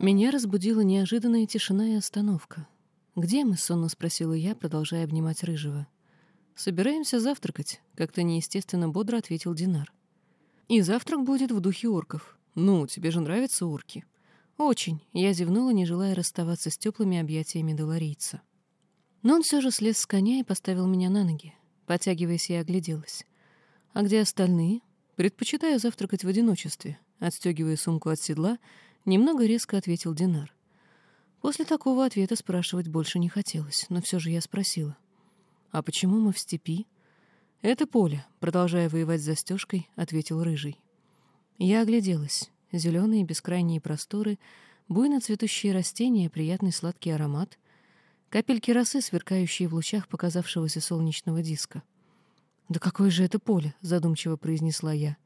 Меня разбудила неожиданная тишина и остановка. «Где мы?» — сонно спросила я, продолжая обнимать Рыжего. «Собираемся завтракать», — как-то неестественно бодро ответил Динар. «И завтрак будет в духе орков. Ну, тебе же нравятся орки?» «Очень», — я зевнула, не желая расставаться с теплыми объятиями доларийца. Но он все же слез с коня и поставил меня на ноги. Потягиваясь, я огляделась. «А где остальные?» «Предпочитаю завтракать в одиночестве», — отстегивая сумку от седла — Немного резко ответил Динар. После такого ответа спрашивать больше не хотелось, но все же я спросила. «А почему мы в степи?» «Это поле», — продолжая воевать с застежкой, ответил Рыжий. Я огляделась. Зеленые бескрайние просторы, буйно цветущие растения, приятный сладкий аромат, капельки росы, сверкающие в лучах показавшегося солнечного диска. «Да какое же это поле?» — задумчиво произнесла я.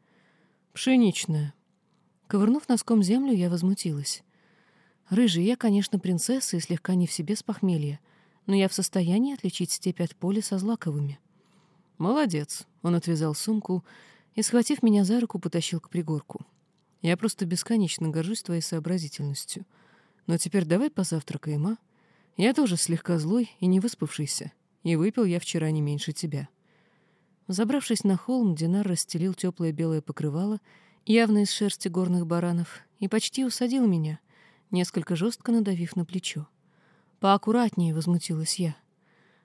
«Пшеничное», Ковырнув носком землю, я возмутилась. «Рыжий, я, конечно, принцесса и слегка не в себе с похмелья, но я в состоянии отличить степь от поля со злаковыми». «Молодец», — он отвязал сумку и, схватив меня за руку, потащил к пригорку. «Я просто бесконечно горжусь твоей сообразительностью. Но теперь давай позавтракаем, а? Я тоже слегка злой и не выспавшийся, и выпил я вчера не меньше тебя». Забравшись на холм, Динар расстелил теплое белое покрывало явно из шерсти горных баранов, и почти усадил меня, несколько жестко надавив на плечо. «Поаккуратнее», — возмутилась я.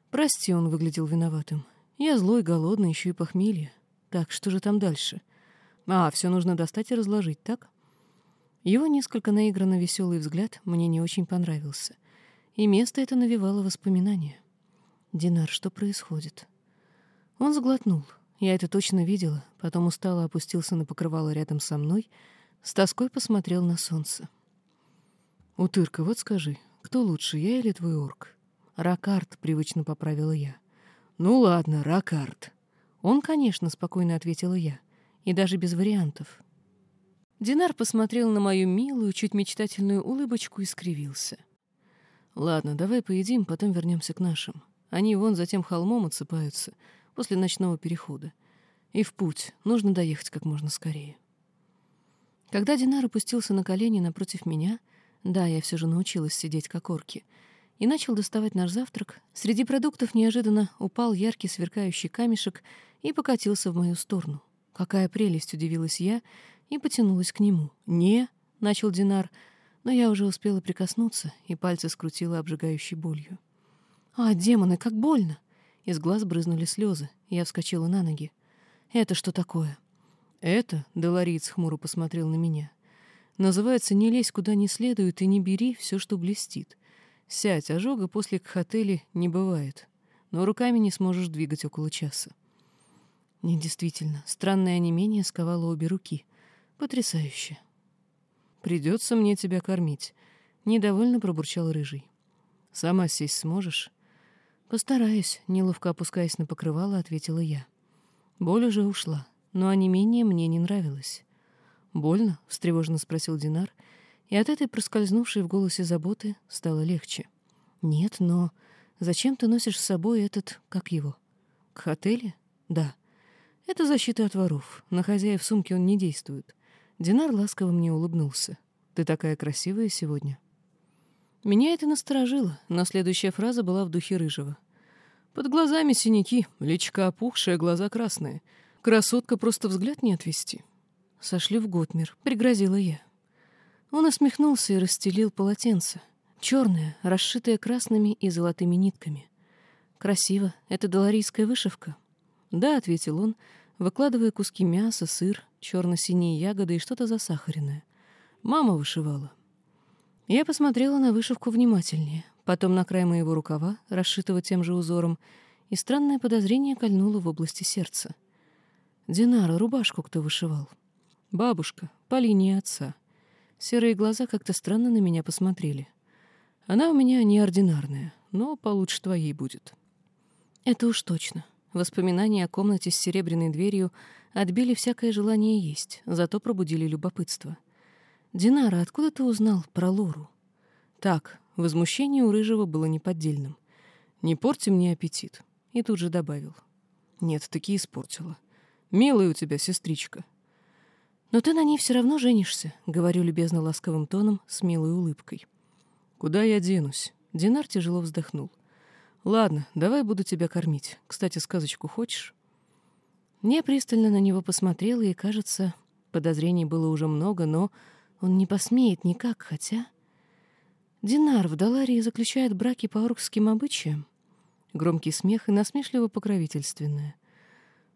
«Прости», — он выглядел виноватым. «Я злой, голодный, еще и похмелье. Так, что же там дальше? А, все нужно достать и разложить, так?» Его несколько наигранно веселый взгляд мне не очень понравился, и место это навевало воспоминания. «Динар, что происходит?» Он сглотнул. Я это точно видела, потом устало опустился на покрывало рядом со мной, с тоской посмотрел на солнце. «Утырка, вот скажи, кто лучше, я или твой орк?» «Ракард», — привычно поправила я. «Ну ладно, Ракард». «Он, конечно», — спокойно ответила я, и даже без вариантов. Динар посмотрел на мою милую, чуть мечтательную улыбочку и скривился. «Ладно, давай поедим, потом вернемся к нашим. Они вон за тем холмом отсыпаются, после ночного перехода. И в путь. Нужно доехать как можно скорее. Когда Динар опустился на колени напротив меня, да, я все же научилась сидеть как орки, и начал доставать наш завтрак, среди продуктов неожиданно упал яркий сверкающий камешек и покатился в мою сторону. Какая прелесть, удивилась я и потянулась к нему. «Не», — начал Динар, но я уже успела прикоснуться, и пальцы скрутила обжигающей болью. «А, демоны, как больно!» Из глаз брызнули слезы. Я вскочила на ноги. «Это что такое?» «Это», — Долориец хмуро посмотрел на меня, «называется «не лезь куда не следует и не бери все, что блестит». Сядь, ожога после кхотели не бывает, но руками не сможешь двигать около часа». Не действительно, странное онемение сковало обе руки. Потрясающе. «Придется мне тебя кормить», — недовольно пробурчал Рыжий. «Сама сесть сможешь?» «Постараюсь», — неловко опускаясь на покрывало, ответила я. Боль уже ушла, но онемение мне не нравилось. «Больно?» — встревоженно спросил Динар, и от этой проскользнувшей в голосе заботы стало легче. «Нет, но зачем ты носишь с собой этот... как его?» «К отеле?» «Да. Это защита от воров. На хозяев сумки он не действует». Динар ласково мне улыбнулся. «Ты такая красивая сегодня». Меня это насторожило, но следующая фраза была в духе рыжего. Под глазами синяки, личка опухшая, глаза красные. Красотка просто взгляд не отвести. Сошли в Готмир, пригрозила я. Он усмехнулся и расстелил полотенце. Черное, расшитое красными и золотыми нитками. Красиво, это доларийская вышивка. Да, ответил он, выкладывая куски мяса, сыр, черно-синие ягоды и что-то засахаренное. Мама вышивала. Я посмотрела на вышивку внимательнее, потом на край моего рукава, расшитого тем же узором, и странное подозрение кольнуло в области сердца. Динара, рубашку кто вышивал? Бабушка, по линии отца. Серые глаза как-то странно на меня посмотрели. Она у меня неординарная, но получше твоей будет. Это уж точно. Воспоминания о комнате с серебряной дверью отбили всякое желание есть, зато пробудили любопытство — «Динара, откуда ты узнал про Лору?» «Так, возмущение у Рыжего было неподдельным. Не порти мне аппетит». И тут же добавил. «Нет, таки испортила. Милая у тебя сестричка. Но ты на ней все равно женишься, говорю любезно ласковым тоном с милой улыбкой. Куда я денусь? Динар тяжело вздохнул. Ладно, давай буду тебя кормить. Кстати, сказочку хочешь? Я пристально на него посмотрела, и, кажется, подозрений было уже много, но он не посмеет никак, хотя... Динар в Даларии заключает браки по оркским обычаям. Громкий смех и насмешливо покровительственное.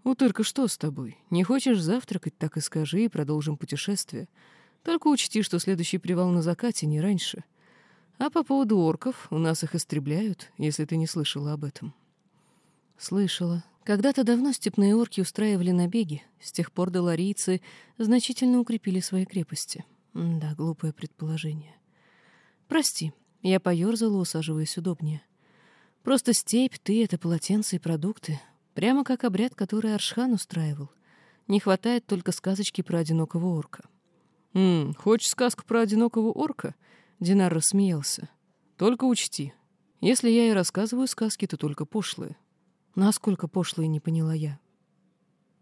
«Утырка, что с тобой? Не хочешь завтракать, так и скажи, и продолжим путешествие. Только учти, что следующий привал на закате не раньше. А по поводу орков, у нас их истребляют, если ты не слышала об этом». «Слышала. Когда-то давно степные орки устраивали набеги. С тех пор доларийцы значительно укрепили свои крепости. Да, глупое предположение. Прости, я поёрзала, усаживаясь удобнее. Просто степь, ты — это полотенце и продукты. Прямо как обряд, который Аршхан устраивал. Не хватает только сказочки про одинокого орка. «М, хочешь сказку про одинокого орка?» Динар рассмеялся. «Только учти, если я и рассказываю сказки, то только пошлые». «Насколько пошлые, не поняла я».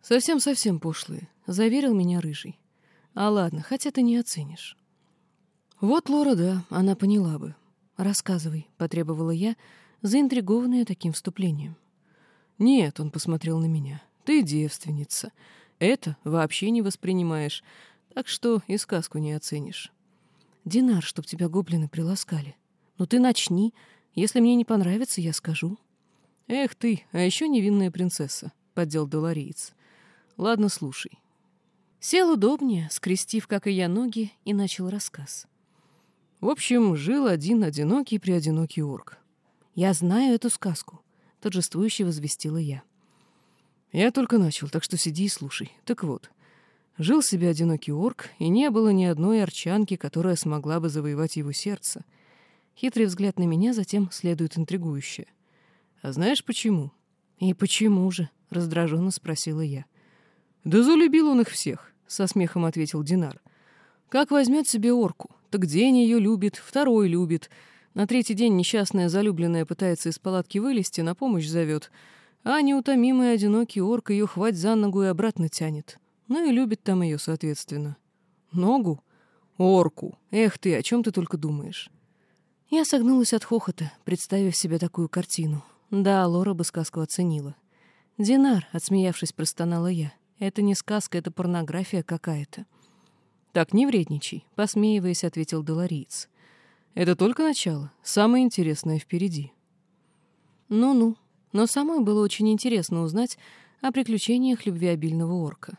«Совсем-совсем пошлые», — заверил меня Рыжий. «А ладно, хотя ты не оценишь». «Вот Лора, да, она поняла бы. Рассказывай», — потребовала я, заинтригованная таким вступлением. «Нет», — он посмотрел на меня, — «ты девственница. Это вообще не воспринимаешь, так что и сказку не оценишь». «Динар, чтоб тебя гоблины приласкали. Ну ты начни. Если мне не понравится, я скажу». «Эх ты, а еще невинная принцесса», — поддел долариец. «Ладно, слушай». Сел удобнее, скрестив, как и я, ноги, и начал рассказ. В общем, жил один одинокий-преодинокий орк. «Я знаю эту сказку», — торжествующе возвестила я. «Я только начал, так что сиди и слушай. Так вот, жил себе одинокий орк, и не было ни одной арчанки, которая смогла бы завоевать его сердце. Хитрый взгляд на меня затем следует интригующе. А знаешь почему?» «И почему же?» — раздраженно спросила я. «Да залюбил он их всех», — со смехом ответил Динар. «Как возьмет себе орку? Так день ее любит, второй любит. На третий день несчастная залюбленная пытается из палатки вылезти, на помощь зовет. А неутомимый одинокий орк ее хвать за ногу и обратно тянет. Ну и любит там ее, соответственно. Ногу? Орку. Эх ты, о чем ты только думаешь? Я согнулась от хохота, представив себе такую картину. Да, Лора бы сказку оценила. «Динар», — отсмеявшись, простонала я. «Это не сказка, это порнография какая-то». «Так не вредничай», — посмеиваясь, ответил Долориец. «Это только начало. Самое интересное впереди». «Ну-ну, но самой было очень интересно узнать о приключениях любвеобильного орка».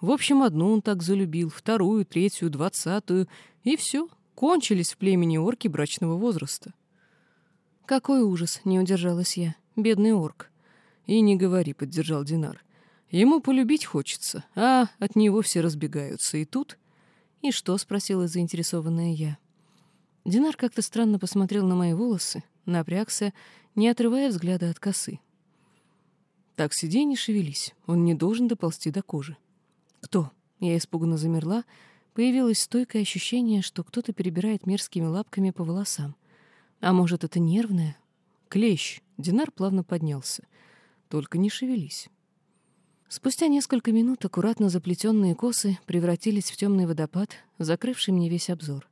В общем, одну он так залюбил, вторую, третью, двадцатую, и все, кончились в племени орки брачного возраста. «Какой ужас!» — не удержалась я. «Бедный орк». «И не говори», — поддержал Динар. Ему полюбить хочется, а от него все разбегаются. И тут... «И что?» — спросила заинтересованная я. Динар как-то странно посмотрел на мои волосы, напрягся, не отрывая взгляда от косы. «Так сиди не шевелись, он не должен доползти до кожи». «Кто?» Я испуганно замерла, появилось стойкое ощущение, что кто-то перебирает мерзкими лапками по волосам. А может, это нервное? «Клещ!» — Динар плавно поднялся. «Только не шевелись». Спустя несколько минут аккуратно заплетенные косы превратились в темный водопад, закрывший мне весь обзор.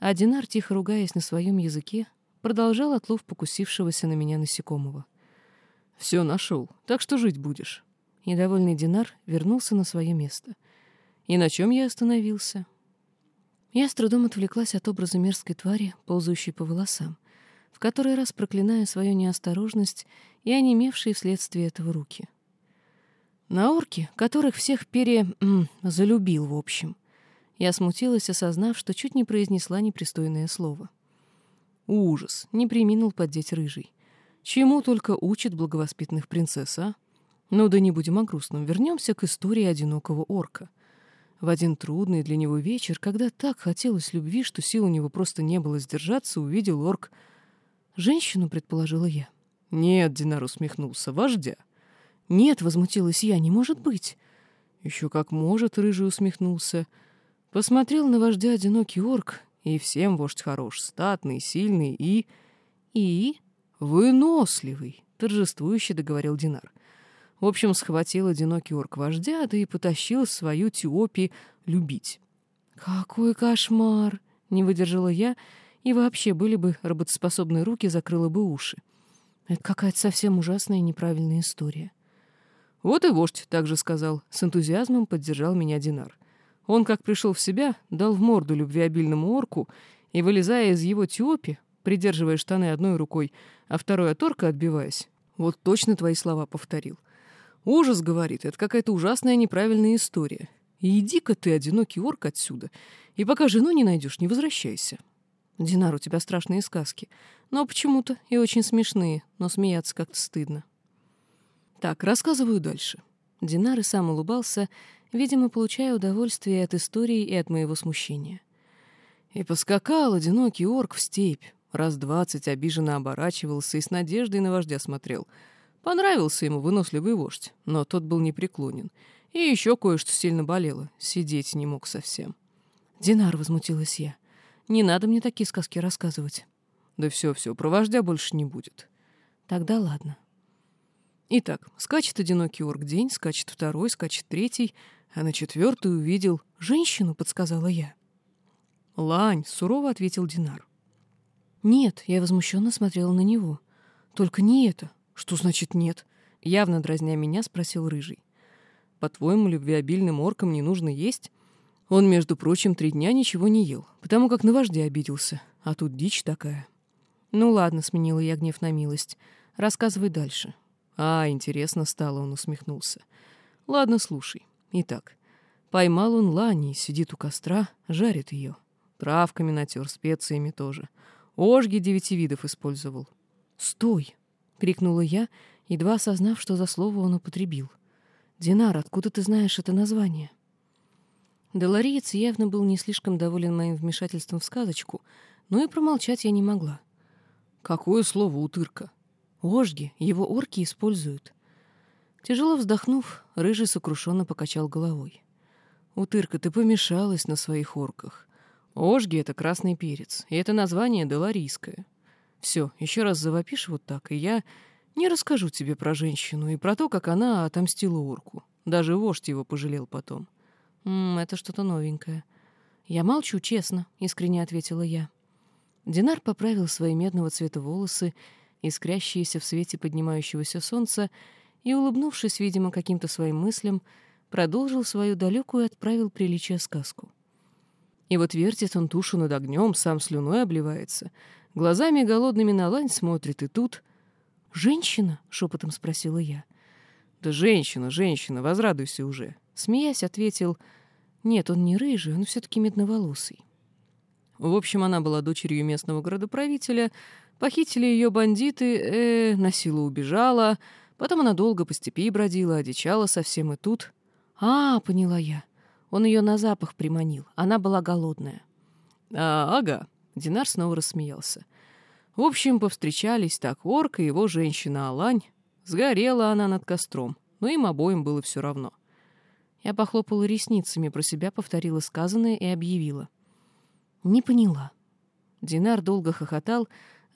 А Динар, тихо ругаясь на своем языке, продолжал отлов покусившегося на меня насекомого. «Все нашел, так что жить будешь». И довольный Динар вернулся на свое место. И на чем я остановился? Я с трудом отвлеклась от образа мерзкой твари, ползающей по волосам, в который раз проклиная свою неосторожность и онемевшие вследствие этого руки — на орки, которых всех пере... М, залюбил, в общем. Я смутилась, осознав, что чуть не произнесла непристойное слово. Ужас, не приминул поддеть рыжий. Чему только учат благовоспитанных принцесс, а? Ну да не будем о грустном, вернемся к истории одинокого орка. В один трудный для него вечер, когда так хотелось любви, что сил у него просто не было сдержаться, увидел орк... Женщину, предположила я. Нет, Динар усмехнулся, вождя. «Нет», — возмутилась я, — «не может быть». Еще как может, — рыжий усмехнулся. Посмотрел на вождя одинокий орк, и всем вождь хорош, статный, сильный и... И? Выносливый, — торжествующе договорил Динар. В общем, схватил одинокий орк вождя, да и потащил свою Тиопи любить. «Какой кошмар!» — не выдержала я, и вообще были бы работоспособные руки, закрыла бы уши. Это какая-то совсем ужасная и неправильная история. Вот и вождь также сказал. С энтузиазмом поддержал меня Динар. Он, как пришел в себя, дал в морду любвеобильному орку и, вылезая из его тиопи, придерживая штаны одной рукой, а второй от орка отбиваясь, вот точно твои слова повторил. Ужас, говорит, это какая-то ужасная неправильная история. Иди-ка ты, одинокий орк, отсюда, и пока жену не найдешь, не возвращайся. Динар, у тебя страшные сказки, но почему-то и очень смешные, но смеяться как-то стыдно. Так, рассказываю дальше. Динар и сам улыбался, видимо, получая удовольствие от истории и от моего смущения. И поскакал одинокий орк в степь, раз двадцать обиженно оборачивался и с надеждой на вождя смотрел. Понравился ему выносливый вождь, но тот был непреклонен. И еще кое-что сильно болело, сидеть не мог совсем. «Динар», — возмутилась я, — «не надо мне такие сказки рассказывать». «Да все-все, про вождя больше не будет». «Тогда ладно». Итак, скачет одинокий орк день, скачет второй, скачет третий, а на четвертый увидел женщину, подсказала я. Лань, сурово ответил Динар. Нет, я возмущенно смотрела на него. Только не это. Что значит нет? Явно дразня меня, спросил Рыжий. По-твоему, любвеобильным оркам не нужно есть? Он, между прочим, три дня ничего не ел, потому как на вождя обиделся. А тут дичь такая. Ну ладно, сменила я гнев на милость. Рассказывай дальше. А, интересно стало, он усмехнулся. Ладно, слушай. Итак, поймал он Лани, сидит у костра, жарит ее. Травками натер, специями тоже. Ожги девяти видов использовал. «Стой!» — крикнула я, едва осознав, что за слово он употребил. «Динар, откуда ты знаешь это название?» Делариец явно был не слишком доволен моим вмешательством в сказочку, но и промолчать я не могла. «Какое слово утырка?» Ожги, его орки используют. Тяжело вздохнув, Рыжий сокрушенно покачал головой. «Утырка, ты помешалась на своих орках. Ожги — это красный перец, и это название деларийское. Все, еще раз завопишь вот так, и я не расскажу тебе про женщину и про то, как она отомстила орку. Даже вождь его пожалел потом». «М -м, «Это что-то новенькое». «Я молчу, честно», — искренне ответила я. Динар поправил свои медного цвета волосы искрящиеся в свете поднимающегося солнца, и, улыбнувшись, видимо, каким-то своим мыслям, продолжил свою далекую и отправил приличие сказку. И вот вертит он тушу над огнем, сам слюной обливается, глазами голодными на лань смотрит, и тут... «Женщина?» — шепотом спросила я. «Да женщина, женщина, возрадуйся уже!» Смеясь, ответил, «Нет, он не рыжий, он все-таки медноволосый». В общем, она была дочерью местного градоправителя, Похитили ее бандиты, э, на силу убежала. Потом она долго по степи бродила, одичала совсем и тут. А, поняла я. Он ее на запах приманил. Она была голодная. А, ага. Динар снова рассмеялся. В общем, повстречались так орк и его женщина Алань. Сгорела она над костром, но им обоим было все равно. Я похлопала ресницами, про себя повторила сказанное и объявила. Не поняла. Динар долго хохотал,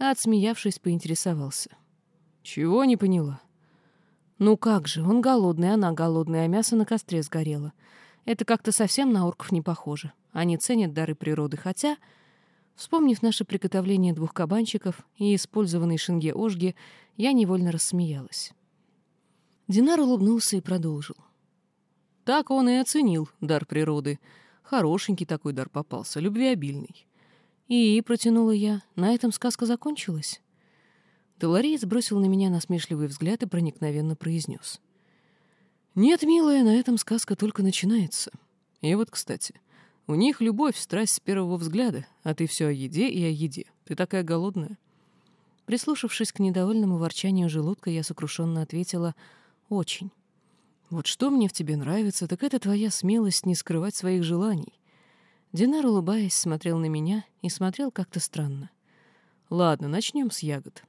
а, отсмеявшись, поинтересовался. «Чего не поняла?» «Ну как же, он голодный, она голодная, а мясо на костре сгорело. Это как-то совсем на орков не похоже. Они ценят дары природы, хотя...» Вспомнив наше приготовление двух кабанчиков и использованные шинге ожги, я невольно рассмеялась. Динар улыбнулся и продолжил. Так он и оценил дар природы. Хорошенький такой дар попался, любвеобильный. «И», — протянула я, — «на этом сказка закончилась?» Долореец бросил на меня насмешливый взгляд и проникновенно произнес. «Нет, милая, на этом сказка только начинается. И вот, кстати, у них любовь, страсть с первого взгляда, а ты все о еде и о еде. Ты такая голодная». Прислушавшись к недовольному ворчанию желудка, я сокрушенно ответила «Очень». «Вот что мне в тебе нравится, так это твоя смелость не скрывать своих желаний. Динар, улыбаясь, смотрел на меня и смотрел как-то странно. «Ладно, начнем с ягод».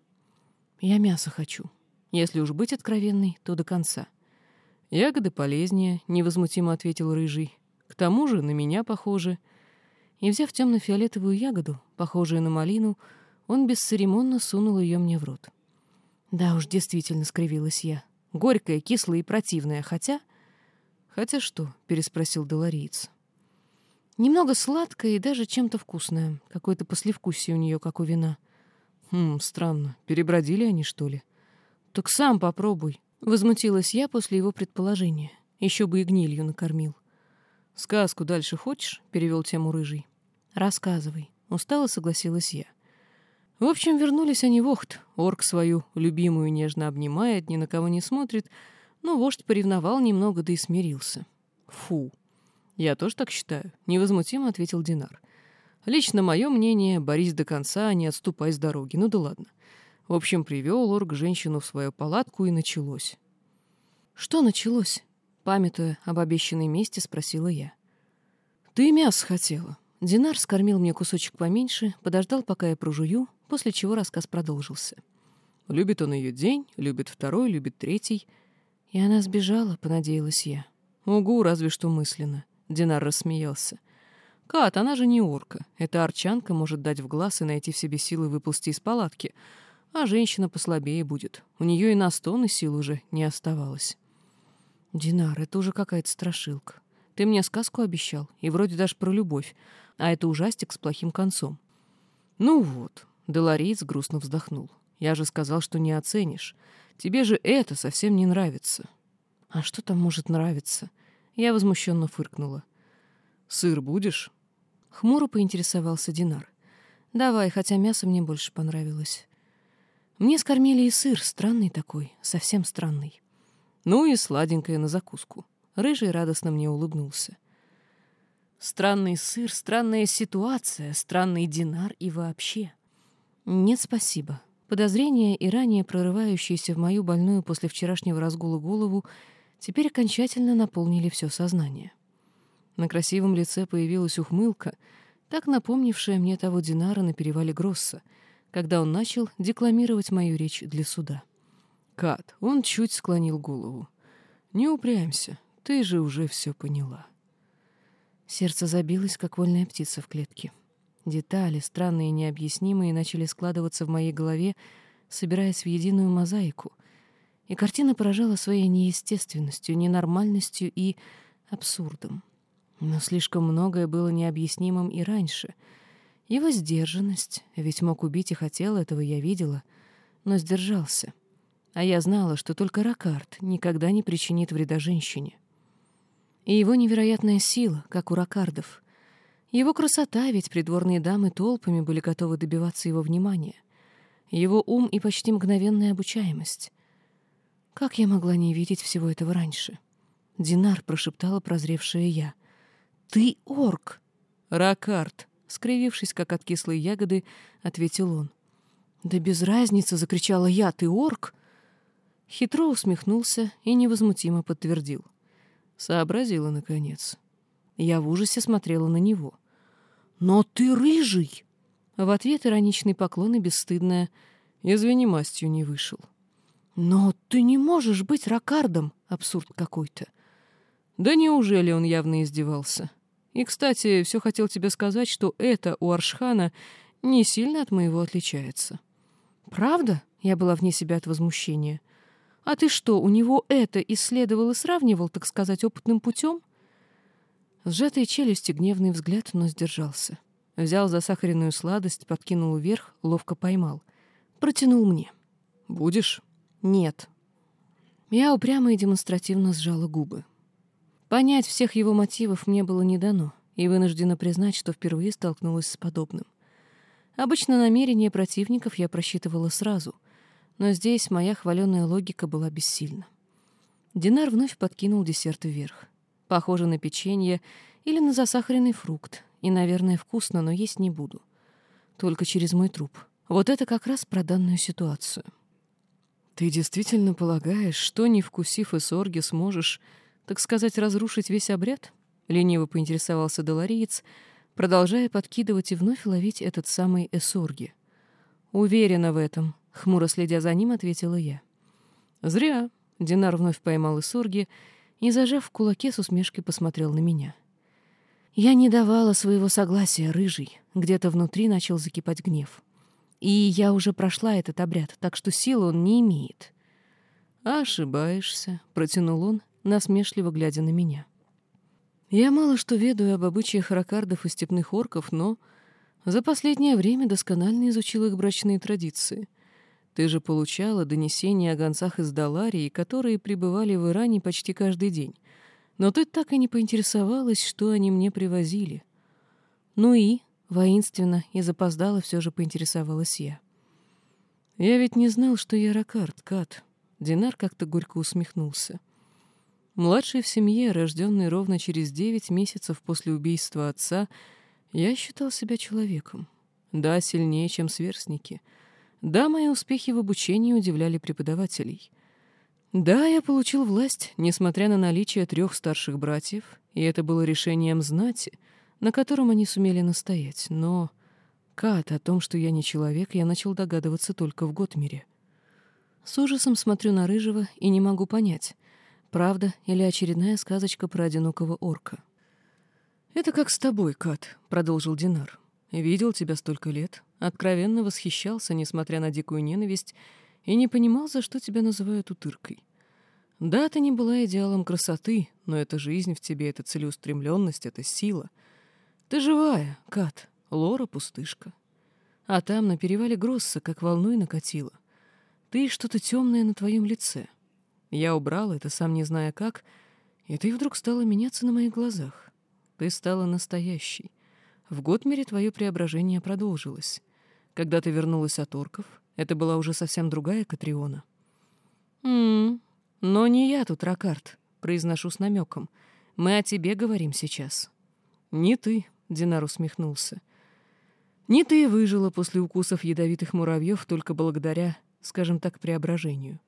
«Я мясо хочу. Если уж быть откровенной, то до конца». «Ягоды полезнее», — невозмутимо ответил Рыжий. «К тому же на меня похоже». И, взяв темно-фиолетовую ягоду, похожую на малину, он бесцеремонно сунул ее мне в рот. Да уж, действительно, скривилась я. Горькое, кислое и противное, хотя... «Хотя что?» — переспросил Долориец. «Немного сладкое и даже чем-то вкусное. Какое-то послевкусие у нее, как у вина». «Хм, странно. Перебродили они, что ли?» «Так сам попробуй», — возмутилась я после его предположения. Еще бы и гнилью накормил. «Сказку дальше хочешь?» — перевел тему рыжий. «Рассказывай». Устало согласилась я. В общем, вернулись они в Охт. Орк свою любимую нежно обнимает, ни на кого не смотрит, но вождь поревновал немного, да и смирился. Фу. Я тоже так считаю, невозмутимо ответил Динар. Лично мое мнение, борись до конца, а не отступай с дороги. Ну да ладно. В общем, привел орк женщину в свою палатку, и началось. Что началось? Памятуя об обещанной мести, спросила я. Ты мясо хотела. Динар скормил мне кусочек поменьше, подождал, пока я прожую, после чего рассказ продолжился. Любит он ее день, любит второй, любит третий. И она сбежала, понадеялась я. Угу, разве что мысленно. Динар рассмеялся. Кат, она же не орка. Эта арчанка может дать в глаз и найти в себе силы выползти из палатки. А женщина послабее будет. У нее и на стон и сил уже не оставалось. Динар, это уже какая-то страшилка. Ты мне сказку обещал, и вроде даже про любовь а это ужастик с плохим концом. «Ну вот», — Делариец грустно вздохнул. «Я же сказал, что не оценишь. Тебе же это совсем не нравится». «А что там может нравиться?» Я возмущенно фыркнула. «Сыр будешь?» Хмуро поинтересовался Динар. «Давай, хотя мясо мне больше понравилось». Мне скормили и сыр, странный такой, совсем странный. Ну и сладенькое на закуску. Рыжий радостно мне улыбнулся. Странный сыр, странная ситуация, странный динар и вообще. Нет, спасибо. Подозрения и ранее прорывающиеся в мою больную после вчерашнего разгула голову теперь окончательно наполнили все сознание. На красивом лице появилась ухмылка, так напомнившая мне того Динара на перевале Гросса, когда он начал декламировать мою речь для суда. «Кат, он чуть склонил голову. Не упрямься, ты же уже все поняла». Сердце забилось, как вольная птица в клетке. Детали, странные и необъяснимые, начали складываться в моей голове, собираясь в единую мозаику. И картина поражала своей неестественностью, ненормальностью и абсурдом. Но слишком многое было необъяснимым и раньше. Его сдержанность, ведь мог убить и хотел, этого я видела, но сдержался. А я знала, что только Ракард никогда не причинит вреда женщине и его невероятная сила, как у ракардов. Его красота, ведь придворные дамы толпами были готовы добиваться его внимания. Его ум и почти мгновенная обучаемость. Как я могла не видеть всего этого раньше? Динар прошептала прозревшая я. «Ты орк!» «Ракард!» — скривившись, как от кислой ягоды, ответил он. «Да без разницы!» — закричала я. «Ты орк?» Хитро усмехнулся и невозмутимо подтвердил. Сообразила, наконец. Я в ужасе смотрела на него. «Но ты рыжий!» В ответ ироничный поклон и бесстыдная «Извини, мастью не вышел». «Но ты не можешь быть ракардом!» Абсурд какой-то. Да неужели он явно издевался? И, кстати, все хотел тебе сказать, что это у Аршхана не сильно от моего отличается. «Правда?» — я была вне себя от возмущения — а ты что, у него это исследовал и сравнивал, так сказать, опытным путем? Сжатые челюсти, гневный взгляд, но сдержался. Взял засахаренную сладость, подкинул вверх, ловко поймал. Протянул мне. «Будешь?» «Нет». Я упрямо и демонстративно сжала губы. Понять всех его мотивов мне было не дано, и вынуждена признать, что впервые столкнулась с подобным. Обычно намерения противников я просчитывала сразу — но здесь моя хваленая логика была бессильна. Динар вновь подкинул десерт вверх. Похоже на печенье или на засахаренный фрукт, и, наверное, вкусно, но есть не буду. Только через мой труп. Вот это как раз про данную ситуацию. Ты действительно полагаешь, что, не вкусив эсорги, сможешь, так сказать, разрушить весь обряд? Лениво поинтересовался Долориец, продолжая подкидывать и вновь ловить этот самый эсорги. Уверена в этом, Хмуро следя за ним, ответила я. «Зря». Динар вновь поймал Исурги и, зажав в кулаке, с усмешкой посмотрел на меня. Я не давала своего согласия, рыжий. Где-то внутри начал закипать гнев. И я уже прошла этот обряд, так что силы он не имеет. «Ошибаешься», — протянул он, насмешливо глядя на меня. «Я мало что ведаю об обычаях ракардов и степных орков, но за последнее время досконально изучил их брачные традиции. Ты же получала донесения о гонцах из Даларии, которые пребывали в Иране почти каждый день. Но ты так и не поинтересовалась, что они мне привозили». «Ну и?» — воинственно и запоздала все же поинтересовалась я. «Я ведь не знал, что я ракард, Кат», Динар как-то горько усмехнулся. Младший в семье, рожденный ровно через девять месяцев после убийства отца, я считал себя человеком. Да, сильнее, чем сверстники. Да, мои успехи в обучении удивляли преподавателей. Да, я получил власть, несмотря на наличие трех старших братьев, и это было решением знати, на котором они сумели настоять. Но, Кат, о том, что я не человек, я начал догадываться только в Готмире. С ужасом смотрю на Рыжего и не могу понять, правда или очередная сказочка про одинокого орка. «Это как с тобой, Кат», — продолжил Динар. «Видел тебя столько лет, откровенно восхищался, несмотря на дикую ненависть, и не понимал, за что тебя называют утыркой. Да, ты не была идеалом красоты, но это жизнь в тебе, это целеустремленность, это сила. Ты живая, Кат, Лора пустышка. А там, на перевале Гросса, как волной накатило. Ты что-то темное на твоем лице. Я убрал это, сам не зная как, и ты вдруг стала меняться на моих глазах. Ты стала настоящей. В Готмере твое преображение продолжилось. Когда ты вернулась от орков, это была уже совсем другая Катриона. «М-м, но не я тут, Ракарт», — произношу с намеком. «Мы о тебе говорим сейчас». «Не ты», — Динар усмехнулся. «Не ты выжила после укусов ядовитых муравьев только благодаря скажем так, преображению.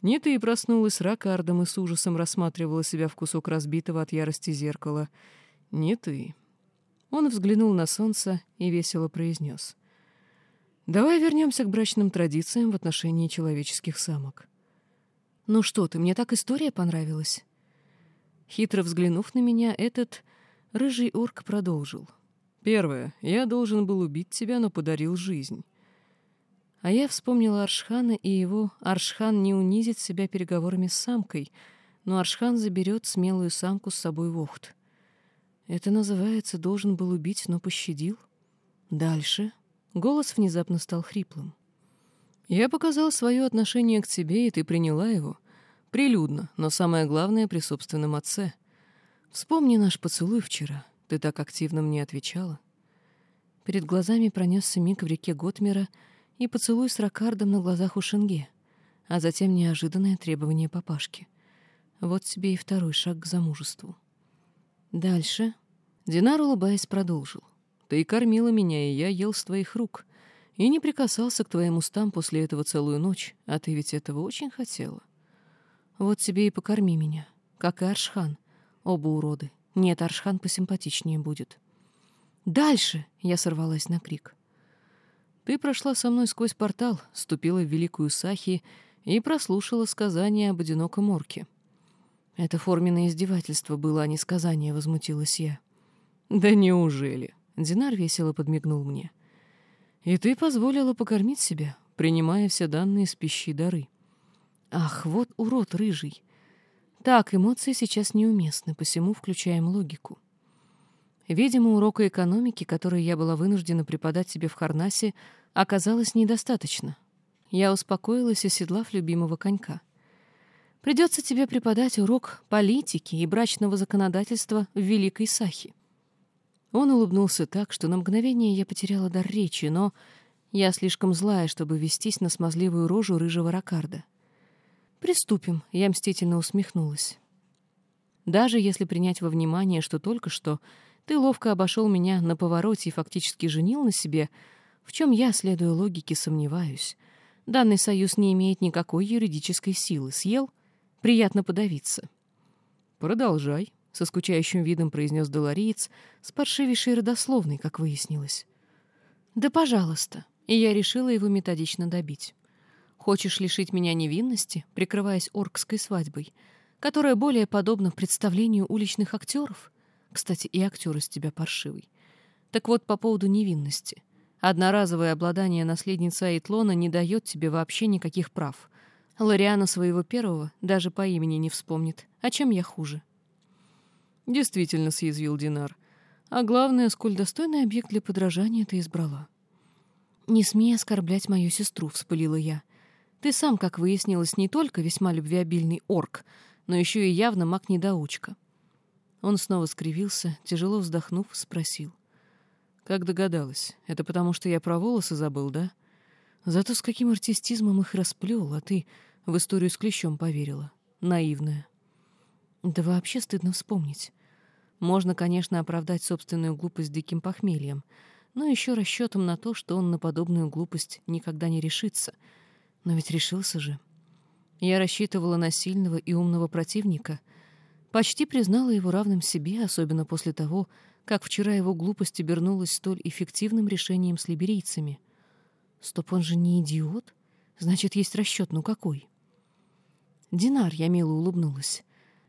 Не ты проснулась ракардом и с ужасом рассматривала себя в кусок разбитого от ярости зеркала. Не ты. Он взглянул на солнце и весело произнес. «Давай вернемся к брачным традициям в отношении человеческих самок». «Ну что ты, мне так история понравилась». Хитро взглянув на меня, этот рыжий орк продолжил. «Первое. Я должен был убить тебя, но подарил жизнь. А я вспомнила Аршхана и его «Аршхан не унизит себя переговорами с самкой», но Аршхан заберет смелую самку с собой в Охт. Это называется «должен был убить, но пощадил». Дальше. Голос внезапно стал хриплым. «Я показал свое отношение к тебе, и ты приняла его. Прилюдно, но самое главное — при собственном отце. Вспомни наш поцелуй вчера. Ты так активно мне отвечала». Перед глазами пронесся миг в реке Готмера — и поцелуй с Ракардом на глазах у Шенге, а затем неожиданное требование папашки. Вот тебе и второй шаг к замужеству. Дальше Динар, улыбаясь, продолжил. «Ты кормила меня, и я ел с твоих рук, и не прикасался к твоим устам после этого целую ночь, а ты ведь этого очень хотела. Вот тебе и покорми меня, как и Аршхан, оба уроды. Нет, Аршхан посимпатичнее будет». «Дальше!» — я сорвалась на крик. Ты прошла со мной сквозь портал, ступила в Великую Сахи и прослушала сказание об одиноком орке. Это форменное издевательство было, а не сказание, возмутилась я. Да неужели? Динар весело подмигнул мне. И ты позволила покормить себя, принимая все данные с пищи дары. Ах, вот урод рыжий. Так, эмоции сейчас неуместны, посему включаем логику. Видимо, урока экономики, который я была вынуждена преподать себе в Харнасе, оказалось недостаточно. Я успокоилась, оседлав любимого конька. Придется тебе преподать урок политики и брачного законодательства в Великой Сахе. Он улыбнулся так, что на мгновение я потеряла дар речи, но я слишком злая, чтобы вестись на смазливую рожу рыжего ракарда. «Приступим», — я мстительно усмехнулась. Даже если принять во внимание, что только что ты ловко обошел меня на повороте и фактически женил на себе, в чем я, следуя логике, сомневаюсь. Данный союз не имеет никакой юридической силы. Съел? Приятно подавиться. Продолжай, — со скучающим видом произнес Долориец, с паршивейшей родословной, как выяснилось. «Да, пожалуйста». И я решила его методично добить. «Хочешь лишить меня невинности, прикрываясь оркской свадьбой, которая более подобна представлению уличных актеров?» Кстати, и актер из тебя паршивый. Так вот, по поводу невинности. Одноразовое обладание наследницей Айтлона не дает тебе вообще никаких прав. Лориана своего первого даже по имени не вспомнит. А чем я хуже? Действительно, съязвил Динар. А главное, сколь достойный объект для подражания ты избрала. «Не смей оскорблять мою сестру», — вспылила я. «Ты сам, как выяснилось, не только весьма любвеобильный орк, но еще и явно маг-недоучка». Он снова скривился, тяжело вздохнув, спросил. «Как догадалась? Это потому, что я про волосы забыл, да? Зато с каким артистизмом их расплел, а ты в историю с клещом поверила. Наивная». «Да вообще стыдно вспомнить. Можно, конечно, оправдать собственную глупость диким похмельем, но еще расчетом на то, что он на подобную глупость никогда не решится. Но ведь решился же. Я рассчитывала на сильного и умного противника, почти признала его равным себе, особенно после того, как вчера его глупость обернулась столь эффективным решением с либерийцами. Стоп, он же не идиот? Значит, есть расчет, ну какой? Динар, я мило улыбнулась.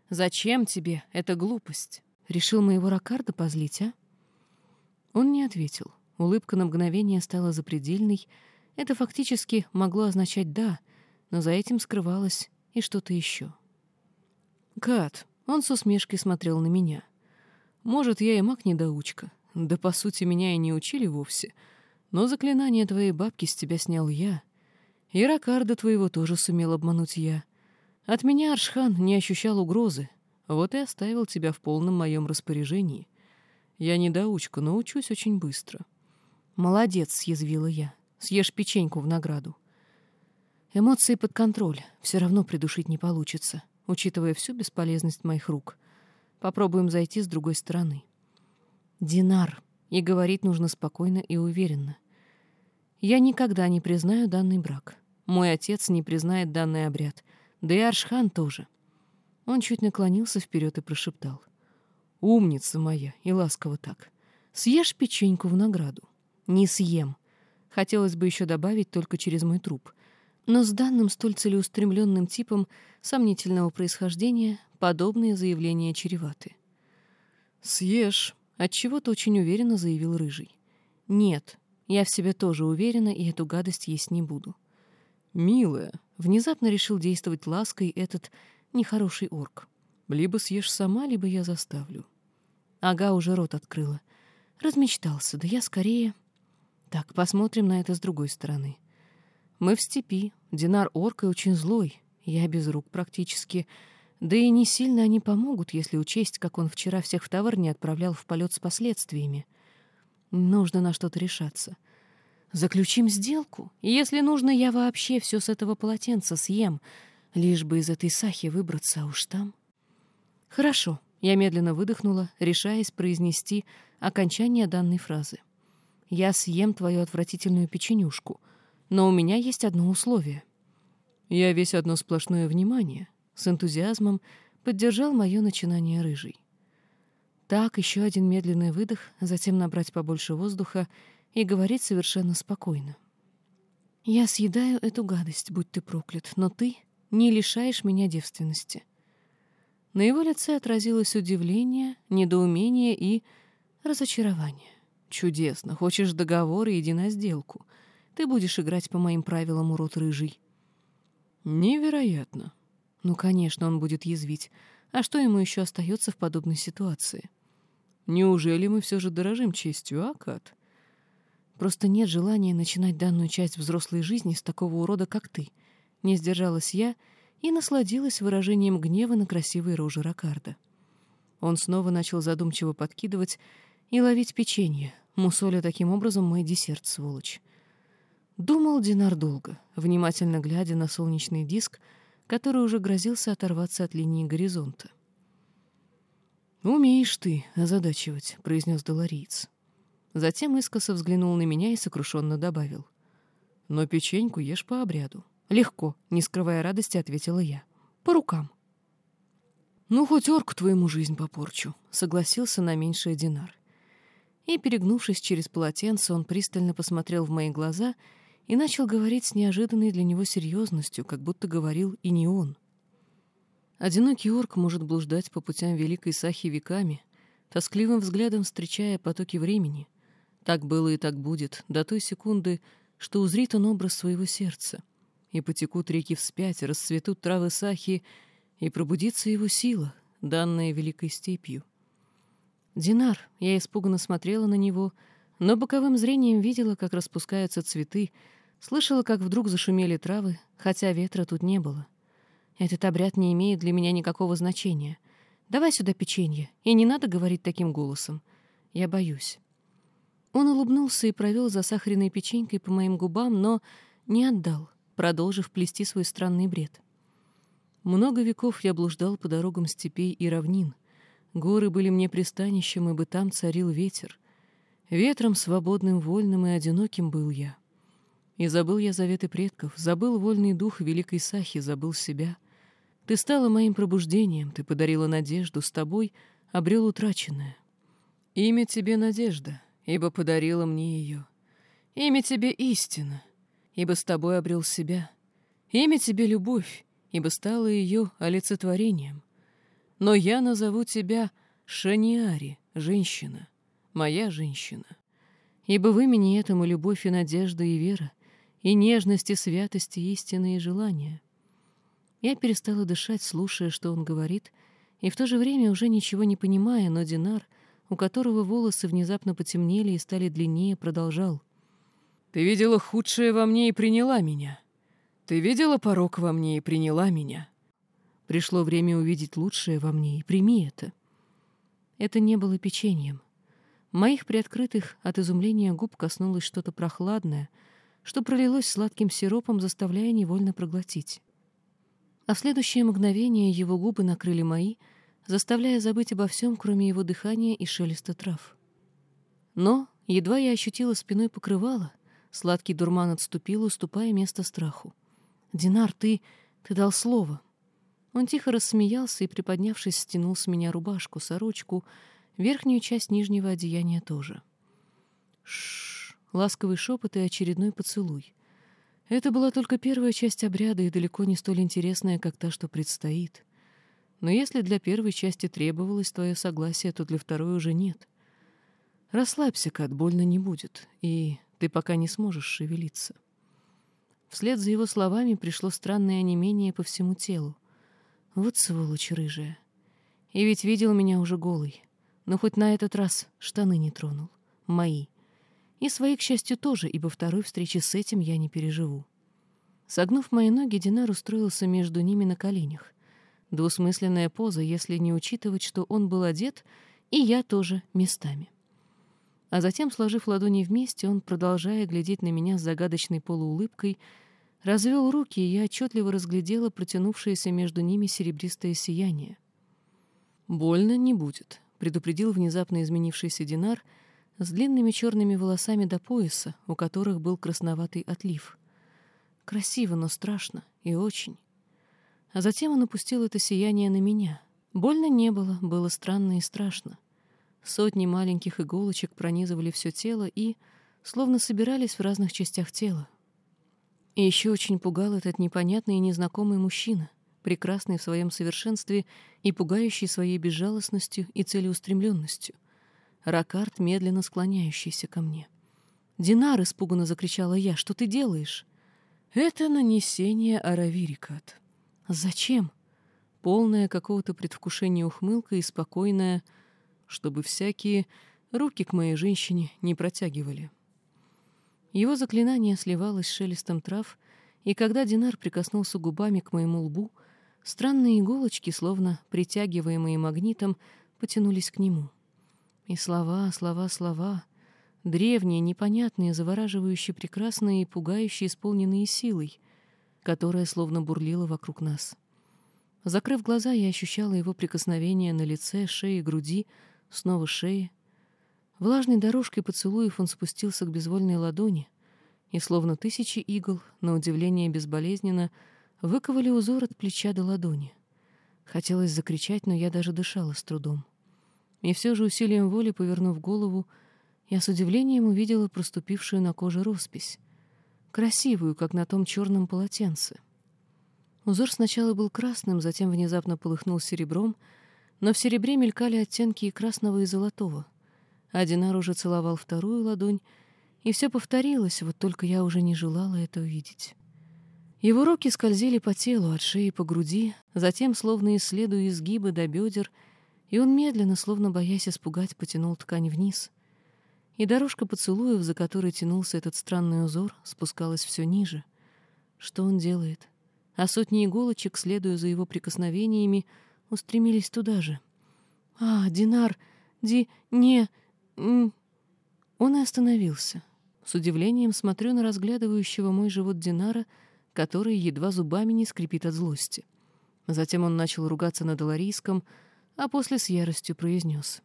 Зачем тебе эта глупость? Решил моего Ракарда позлить, а? Он не ответил. Улыбка на мгновение стала запредельной. Это фактически могло означать «да», но за этим скрывалось и что-то еще. «Кат», — он с усмешкой смотрел на меня. «Может, я и маг-недоучка. Да, по сути, меня и не учили вовсе. Но заклинание твоей бабки с тебя снял я. И Ракарда твоего тоже сумел обмануть я. От меня Аршхан не ощущал угрозы. Вот и оставил тебя в полном моем распоряжении. Я недоучка, но учусь очень быстро. Молодец, съязвила я. Съешь печеньку в награду. Эмоции под контроль. Все равно придушить не получится, учитывая всю бесполезность моих рук. Попробуем зайти с другой стороны. Динар. И говорить нужно спокойно и уверенно. Я никогда не признаю данный брак. Мой отец не признает данный обряд. Да и Аршхан тоже. Он чуть наклонился вперед и прошептал — Умница моя, и ласково так. Съешь печеньку в награду. Не съем. Хотелось бы еще добавить только через мой труп. Но с данным столь целеустремленным типом сомнительного происхождения подобные заявления чреваты. «Съешь», — отчего-то очень уверенно заявил Рыжий. «Нет, я в себе тоже уверена, и эту гадость есть не буду». «Милая», — внезапно решил действовать лаской этот нехороший орк. «Либо съешь сама, либо я заставлю». Ага уже рот открыла. Размечтался, да я скорее... Так, посмотрим на это с другой стороны. Мы в степи, Динар орк и очень злой, я без рук практически. Да и не сильно они помогут, если учесть, как он вчера всех в таверне отправлял в полет с последствиями. Нужно на что-то решаться. Заключим сделку, если нужно, я вообще все с этого полотенца съем, лишь бы из этой сахи выбраться, а уж там... Хорошо, я медленно выдохнула, решаясь произнести окончание данной фразы. «Я съем твою отвратительную печенюшку, но у меня есть одно условие». «Я весь одно сплошное внимание», — с энтузиазмом поддержал мое начинание рыжий. Так, еще один медленный выдох, затем набрать побольше воздуха и говорить совершенно спокойно. «Я съедаю эту гадость, будь ты проклят, но ты не лишаешь меня девственности». На его лице отразилось удивление, недоумение и разочарование. «Чудесно. Хочешь договор и иди на сделку. Ты будешь играть по моим правилам, урод рыжий». «Невероятно». Ну, конечно, он будет язвить. А что ему еще остается в подобной ситуации? «Неужели мы все же дорожим честью, а, Кат?» «Просто нет желания начинать данную часть взрослой жизни с такого урода, как ты». Не сдержалась я — и насладилась выражением гнева на красивой роже Ракарда. Он снова начал задумчиво подкидывать и ловить печенье, мусоля таким образом мой десерт, сволочь. Думал Динар долго, внимательно глядя на солнечный диск, который уже грозился оторваться от линии горизонта. «Умеешь ты озадачивать», — произнес Долориец. Затем искоса взглянул на меня и сокрушенно добавил. «Но печеньку ешь по обряду». «Легко», — не скрывая радости, ответила я. «По рукам». «Ну, хоть орку твоему жизнь попорчу», — согласился на меньшее динар. И, перегнувшись через полотенце, он пристально посмотрел в мои глаза и начал говорить с неожиданной для него серьезностью, как будто говорил и не он. Одинокий орк может блуждать по путям Великой Сахи веками, тоскливым взглядом встречая потоки времени. Так было и так будет, до той секунды, что узрит он образ своего сердца — и потекут реки вспять, расцветут травы сахи, и пробудится его сила, данная великой степью. Динар, я испуганно смотрела на него, но боковым зрением видела, как распускаются цветы, слышала, как вдруг зашумели травы, хотя ветра тут не было. Этот обряд не имеет для меня никакого значения. Давай сюда печенье, и не надо говорить таким голосом. Я боюсь. Он улыбнулся и провел засахаренной печенькой по моим губам, но не отдал, продолжив плести свой странный бред. Много веков я блуждал по дорогам степей и равнин. Горы были мне пристанищем, ибо там царил ветер. Ветром свободным, вольным и одиноким был я. И забыл я заветы предков, забыл вольный дух великой Сахи, забыл себя. Ты стала моим пробуждением, ты подарила надежду, с тобой обрел утраченное. Имя тебе надежда, ибо подарила мне ее. Имя тебе истина, ибо с тобой обрел себя. Имя тебе любовь, ибо стала ее олицетворением. Но я назову тебя Шаниари, женщина, моя женщина. Ибо в имени этому любовь и надежда и вера, и нежность и святость и истины и желания. Я перестала дышать, слушая, что он говорит, и в то же время уже ничего не понимая, но Динар — у которого волосы внезапно потемнели и стали длиннее, продолжал. «Ты видела худшее во мне и приняла меня. Ты видела порок во мне и приняла меня. Пришло время увидеть лучшее во мне, и прими это». Это не было печеньем. Моих приоткрытых от изумления губ коснулось что-то прохладное, что пролилось сладким сиропом, заставляя невольно проглотить. А в следующее мгновение его губы накрыли мои — заставляя забыть обо всем, кроме его дыхания и шелеста трав. Но, едва я ощутила спиной покрывало, сладкий дурман отступил, уступая место страху. «Динар, ты... ты дал слово!» Он тихо рассмеялся и, приподнявшись, стянул с меня рубашку, сорочку, верхнюю часть нижнего одеяния тоже. Шш, ласковый шепот и очередной поцелуй. Это была только первая часть обряда и далеко не столь интересная, как та, что предстоит. Но если для первой части требовалось твое согласие, то для второй уже нет. Расслабься, Кат, больно не будет, и ты пока не сможешь шевелиться. Вслед за его словами пришло странное онемение по всему телу. Вот сволочь рыжая. И ведь видел меня уже голый. Но хоть на этот раз штаны не тронул. Мои. И свои, к счастью, тоже, ибо второй встречи с этим я не переживу. Согнув мои ноги, Динар устроился между ними на коленях. Двусмысленная поза, если не учитывать, что он был одет, и я тоже местами. А затем, сложив ладони вместе, он, продолжая глядеть на меня с загадочной полуулыбкой, развел руки, и я отчетливо разглядела протянувшееся между ними серебристое сияние. «Больно не будет», — предупредил внезапно изменившийся Динар с длинными черными волосами до пояса, у которых был красноватый отлив. Красиво, но страшно, и очень. А затем он опустил это сияние на меня. Больно не было, было странно и страшно. Сотни маленьких иголочек пронизывали все тело и словно собирались в разных частях тела. И еще очень пугал этот непонятный и незнакомый мужчина, прекрасный в своем совершенстве и пугающий своей безжалостностью и целеустремленностью. Ракард, медленно склоняющийся ко мне. «Динар!» — испуганно закричала я. «Что ты делаешь?» «Это нанесение аравирикат», Зачем? Полная какого-то предвкушения ухмылка и спокойная, чтобы всякие руки к моей женщине не протягивали. Его заклинание сливалось с шелестом трав, и когда Динар прикоснулся губами к моему лбу, странные иголочки, словно притягиваемые магнитом, потянулись к нему. И слова, слова, слова, древние, непонятные, завораживающие, прекрасные и пугающие, исполненные силой — которая словно бурлила вокруг нас. Закрыв глаза, я ощущала его прикосновение на лице, шее, груди, снова шее. Влажной дорожкой поцелуев он спустился к безвольной ладони, и словно тысячи игл, на удивление безболезненно, выковали узор от плеча до ладони. Хотелось закричать, но я даже дышала с трудом. И все же усилием воли, повернув голову, я с удивлением увидела проступившую на коже роспись красивую, как на том черном полотенце. Узор сначала был красным, затем внезапно полыхнул серебром, но в серебре мелькали оттенки и красного, и золотого. Одинар уже целовал вторую ладонь, и все повторилось, вот только я уже не желала этого видеть. Его руки скользили по телу, от шеи по груди, затем, словно исследуя изгибы до бедер, и он медленно, словно боясь испугать, потянул ткань вниз. И дорожка поцелуев, за которой тянулся этот странный узор, спускалась все ниже. Что он делает? А сотни иголочек, следуя за его прикосновениями, устремились туда же. «А, Динар! Ди... не... М...» Он и остановился. С удивлением смотрю на разглядывающего мой живот Динара, который едва зубами не скрипит от злости. Затем он начал ругаться на доларийском, а после с яростью произнес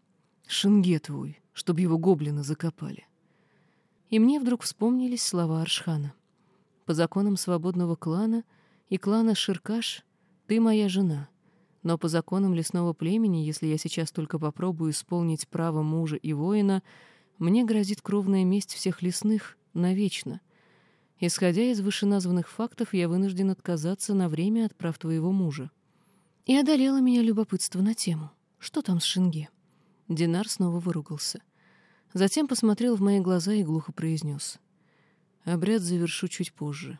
«Шенге твой, чтоб его гоблины закопали». И мне вдруг вспомнились слова Аршхана. «По законам свободного клана и клана Ширкаш ты моя жена, но по законам лесного племени, если я сейчас только попробую исполнить право мужа и воина, мне грозит кровная месть всех лесных навечно. Исходя из вышеназванных фактов, я вынужден отказаться на время от прав твоего мужа. И одолело меня любопытство на тему. Что там с Шинге? Динар снова выругался. Затем посмотрел в мои глаза и глухо произнес. Обряд завершу чуть позже.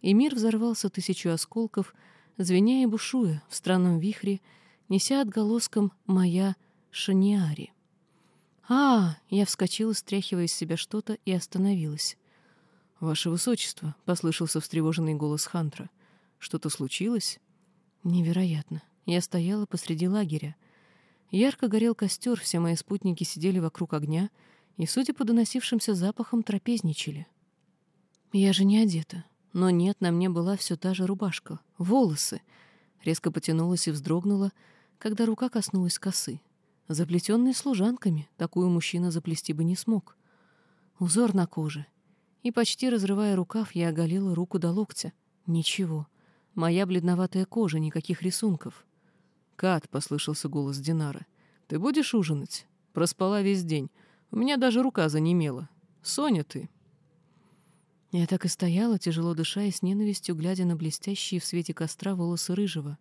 И мир взорвался тысячу осколков, звеня и бушуя в странном вихре, неся отголоском «Моя Шаниари». «А!» — я вскочила, стряхивая из себя что-то, и остановилась. «Ваше Высочество!» — послышался встревоженный голос Хантра. «Что-то случилось?» Невероятно. Я стояла посреди лагеря. Ярко горел костер, все мои спутники сидели вокруг огня и, судя по доносившимся запахам, трапезничали. Я же не одета. Но нет, на мне была все та же рубашка. Волосы. Резко потянулась и вздрогнула, когда рука коснулась косы. Заплетенные служанками, такую мужчина заплести бы не смог. Узор на коже. И почти разрывая рукав, я оголила руку до локтя. Ничего. Моя бледноватая кожа, никаких рисунков. «Кат», — послышался голос Динара, — «ты будешь ужинать? Проспала весь день. У меня даже рука занемела. Соня ты». Я так и стояла, тяжело дыша и с ненавистью, глядя на блестящие в свете костра волосы рыжего.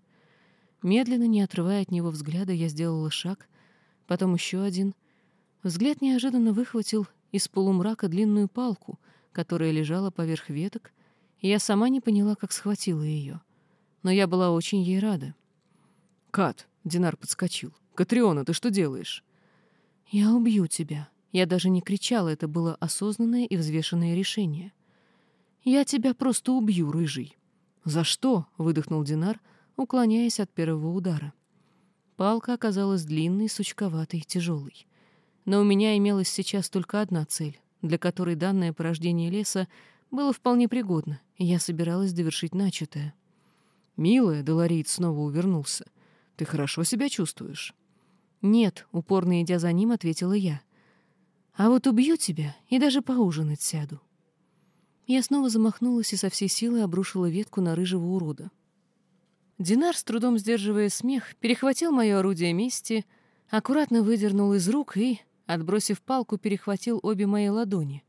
Медленно, не отрывая от него взгляда, я сделала шаг, потом еще один. Взгляд неожиданно выхватил из полумрака длинную палку, которая лежала поверх веток, и я сама не поняла, как схватила ее. Но я была очень ей рада. «Кат!» — Динар подскочил. «Катриона, ты что делаешь?» «Я убью тебя». Я даже не кричала, это было осознанное и взвешенное решение. «Я тебя просто убью, рыжий». «За что?» — выдохнул Динар, уклоняясь от первого удара. Палка оказалась длинной, сучковатой, тяжелой. Но у меня имелась сейчас только одна цель, для которой данное порождение леса было вполне пригодно, и я собиралась довершить начатое. «Милая», — Долорит снова увернулся, — «ты хорошо себя чувствуешь?» «Нет», — упорно идя за ним, ответила я. «А вот убью тебя и даже поужинать сяду». Я снова замахнулась и со всей силы обрушила ветку на рыжего урода. Динар, с трудом сдерживая смех, перехватил мое орудие мести, аккуратно выдернул из рук и, отбросив палку, перехватил обе мои ладони.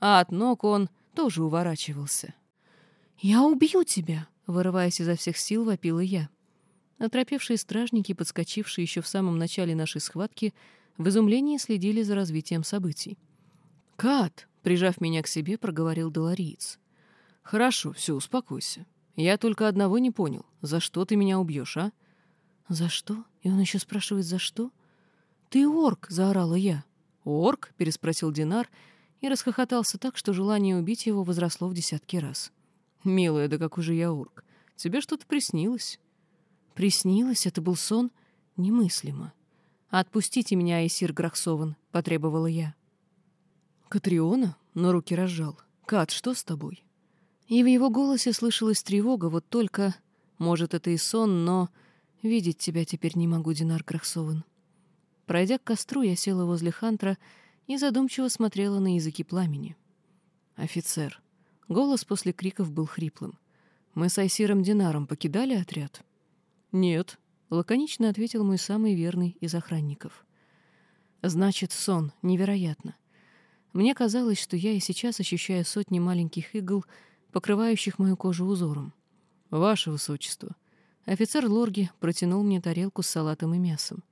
А от ног он тоже уворачивался. «Я убью тебя!» — вырываясь изо всех сил, вопила я. Оторопевшие стражники, подскочившие еще в самом начале нашей схватки, в изумлении следили за развитием событий. «Кат!» — прижав меня к себе, проговорил Долориец. «Хорошо, все, успокойся. Я только одного не понял. За что ты меня убьешь, а?» «За что?» И он еще спрашивает, за что? «Ты орк!» — заорала я. «Орк?» — переспросил Динар и расхохотался так, что желание убить его возросло в десятки раз. «Милая, да как уже я орк. Тебе что-то приснилось?» «Приснилось? Это был сон? Немыслимо. Отпустите меня, Айсир Грахсован», — потребовала я. «Катриона?» — на руки разжал. «Кат, что с тобой?» И в его голосе слышалась тревога, вот только... Может, это и сон, но... Видеть тебя теперь не могу, Динар Грахсован. Пройдя к костру, я села возле Хантра и задумчиво смотрела на языки пламени. «Офицер». Голос после криков был хриплым. «Мы с Айсиром Динаром покидали отряд?» «Нет», — лаконично ответил мой самый верный из охранников. «Значит, сон. Невероятно. Мне казалось, что я и сейчас ощущаю сотни маленьких игл, покрывающих мою кожу узором. Ваше Высочество». Офицер Лорги протянул мне тарелку с салатом и мясом.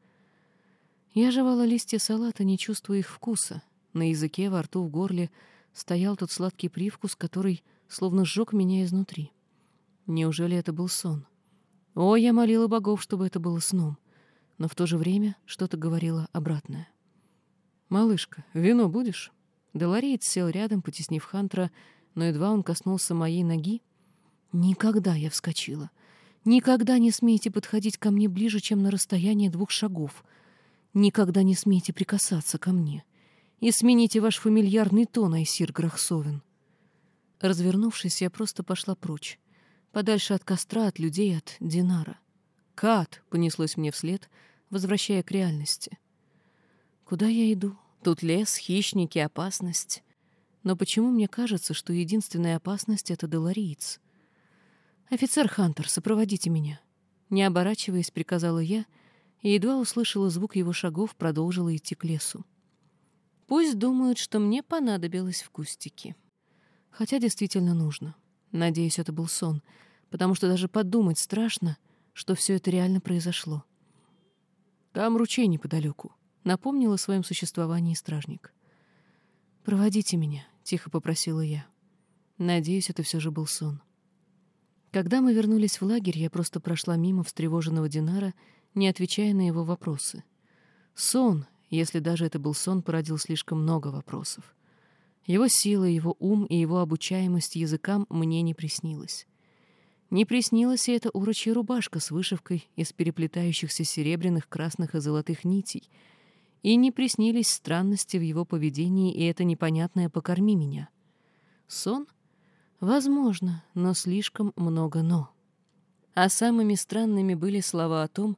Я жевала листья салата, не чувствуя их вкуса. На языке, во рту, в горле стоял тот сладкий привкус, который словно сжег меня изнутри. Неужели это был сон? О, я молила богов, чтобы это было сном, но в то же время что-то говорило обратное. «Малышка, вино будешь?» Делариец сел рядом, потеснив Хантера, но едва он коснулся моей ноги. Никогда я вскочила. Никогда не смейте подходить ко мне ближе, чем на расстояние двух шагов. Никогда не смейте прикасаться ко мне. И смените ваш фамильярный тон, Айсир Грахсовен. Развернувшись, я просто пошла прочь. Подальше от костра, от людей, от Динара. «Кат!» — понеслось мне вслед, возвращая к реальности. Куда я иду? Тут лес, хищники, опасность. Но почему мне кажется, что единственная опасность — это Делариец? «Офицер Хантер, сопроводите меня». Не оборачиваясь, приказала я, и едва услышала звук его шагов, продолжила идти к лесу. Пусть думают, что мне понадобилось в кустике. Хотя действительно нужно. Надеюсь, это был сон, потому что даже подумать страшно, что все это реально произошло. Там ручей неподалеку напомнил о своем существовании стражник. «Проводите меня», — тихо попросила я. Надеюсь, это все же был сон. Когда мы вернулись в лагерь, я просто прошла мимо встревоженного Динара, не отвечая на его вопросы. Сон, если даже это был сон, породил слишком много вопросов. Его сила, его ум и его обучаемость языкам мне не приснилось. Не приснилась и эта урочья рубашка с вышивкой из переплетающихся серебряных, красных и золотых нитей — и не приснились странности в его поведении и это непонятное «покорми меня». Сон? Возможно, но слишком много «но». А самыми странными были слова о том,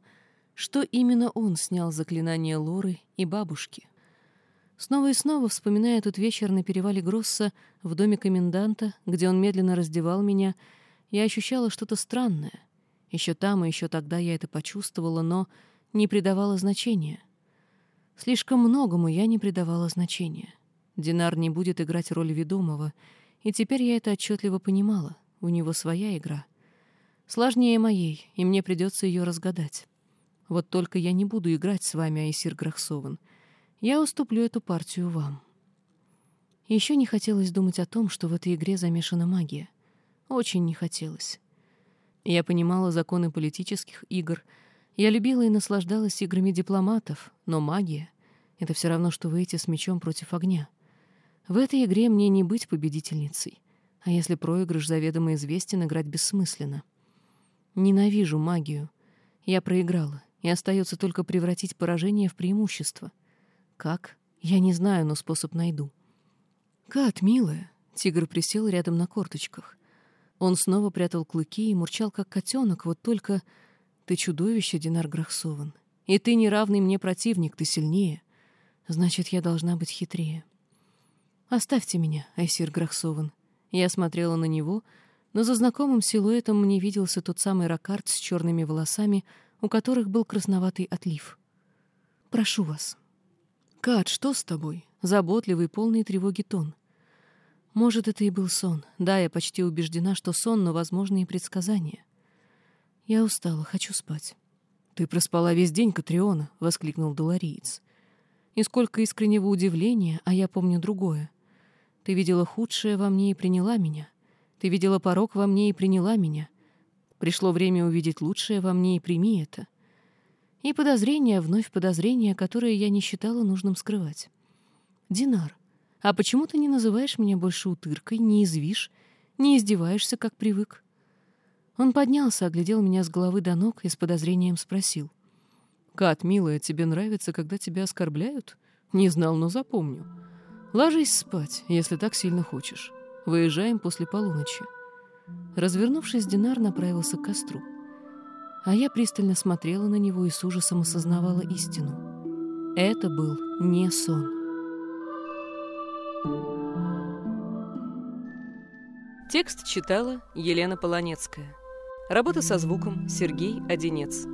что именно он снял заклинание Лоры и бабушки. Снова и снова, вспоминая тот вечер на перевале Гросса в доме коменданта, где он медленно раздевал меня, я ощущала что-то странное. Еще там и еще тогда я это почувствовала, но не придавала значения. Слишком многому я не придавала значения. Динар не будет играть роль ведомого, и теперь я это отчетливо понимала. У него своя игра. Сложнее моей, и мне придется ее разгадать. Вот только я не буду играть с вами, Айсир Грахсован. Я уступлю эту партию вам. Еще не хотелось думать о том, что в этой игре замешана магия. Очень не хотелось. Я понимала законы политических игр — я любила и наслаждалась играми дипломатов, но магия — это все равно, что выйти с мечом против огня. В этой игре мне не быть победительницей, а если проигрыш заведомо известен, играть бессмысленно. Ненавижу магию. Я проиграла, и остается только превратить поражение в преимущество. Как? Я не знаю, но способ найду. «Кат, милая!» — тигр присел рядом на корточках. Он снова прятал клыки и мурчал, как котенок, вот только ты чудовище, Динар Грахсован. И ты неравный мне противник, ты сильнее. Значит, я должна быть хитрее. Оставьте меня, Айсир Грахсован. Я смотрела на него, но за знакомым силуэтом мне виделся тот самый ракард с черными волосами, у которых был красноватый отлив. Прошу вас. Кат, что с тобой? Заботливый, полный тревоги тон. Может, это и был сон. Да, я почти убеждена, что сон, но возможны и предсказания. «Я устала, хочу спать». «Ты проспала весь день, Катриона!» — воскликнул Долориец. И искреннего удивления, а я помню другое. Ты видела худшее во мне и приняла меня. Ты видела порог во мне и приняла меня. Пришло время увидеть лучшее во мне и прими это. И подозрения, вновь подозрения, которые я не считала нужным скрывать. Динар, а почему ты не называешь меня больше утыркой, не извишь, не издеваешься, как привык? Он поднялся, оглядел меня с головы до ног и с подозрением спросил. «Кат, милая, тебе нравится, когда тебя оскорбляют? Не знал, но запомню. Ложись спать, если так сильно хочешь. Выезжаем после полуночи». Развернувшись, Динар направился к костру. А я пристально смотрела на него и с ужасом осознавала истину. Это был не сон. Текст читала Елена Полонецкая. Работа со звуком Сергей Одинец.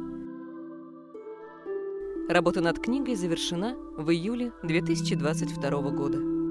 Работа над книгой завершена в июле 2022 года.